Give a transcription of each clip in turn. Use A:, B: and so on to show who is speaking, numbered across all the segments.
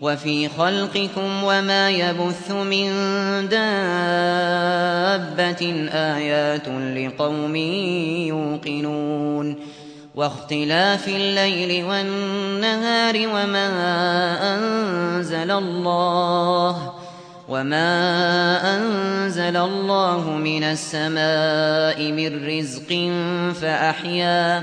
A: وفي خلقكم وما يبث من دابة آيات لقوم يوقنون واختلاف الليل والنهار وما أنزل الله وما أنزل الله من السماء من رزق فأحيا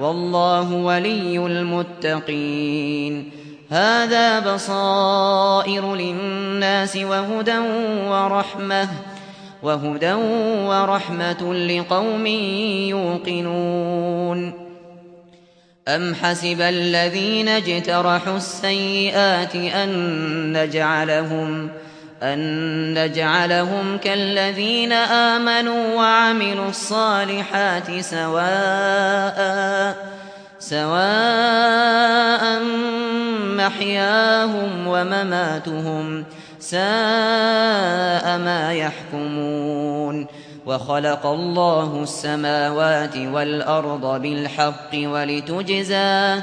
A: والله ولي المتقين. هذا بصائر للناس وهدى ورحمة وهدى ورحمة لقوم يوقنون. أم حسب الذين اجترحوا السيئات أن نجعلهم أن نجعلهم كالذين آمنوا وعملوا الصالحات سواء سواء محياهم ومماتهم ساء ما يحكمون. وخلق الله السماوات والأرض بالحق ولتجزى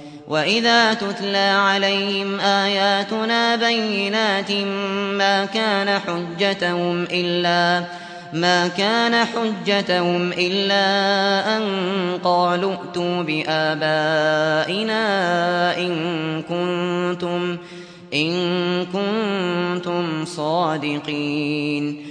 A: وإذا تتلى عليهم آياتنا بينات ما كان حجتهم إلا ما كان حجتهم إلا أن قالوا ائتوا بآبائنا إن كنتم إن كنتم صادقين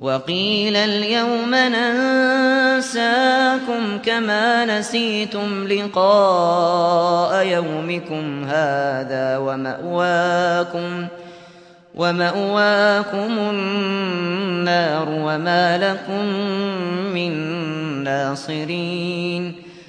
A: وقيل اليوم ننساكم كما نسيتم لقاء يومكم هذا ومأواكم ومأواكم النار وما لكم من ناصرين